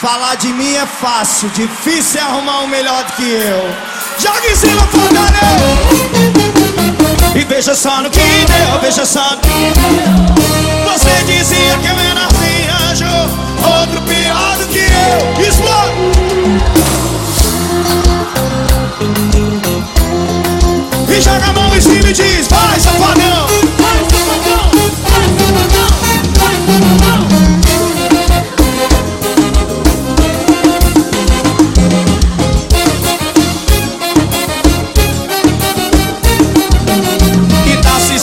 Falar de mim é fácil, difícil é arrumar um melhor do que eu. Joga em cima, Fortaleza! E veja só no que deu, veja só no que deu. Você dizia que eu era assim, anjo, outro pior do que eu. Explode! E joga a mão em cima e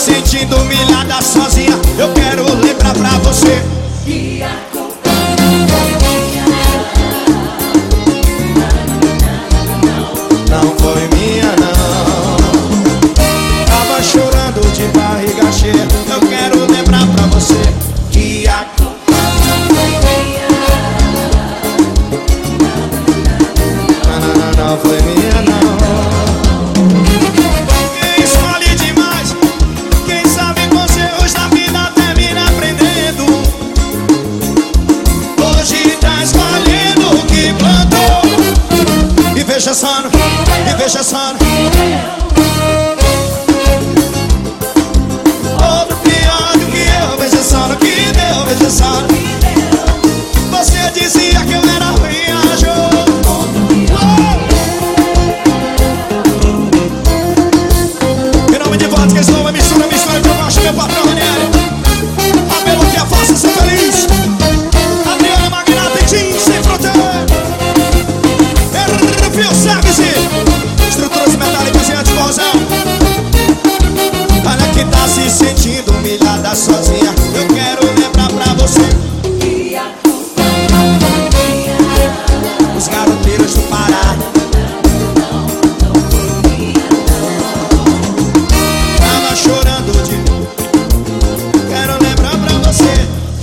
sentindo humilhada sozinha Eu quero lembrar pra você. Que a culpa não foi minha Não. Foi minha não Tava chorando de barriga cheia Eu quero lembrar pra você. Que a culpa não foi minha. Não, não, não, não foi veja só, no- e veja só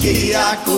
kaki aku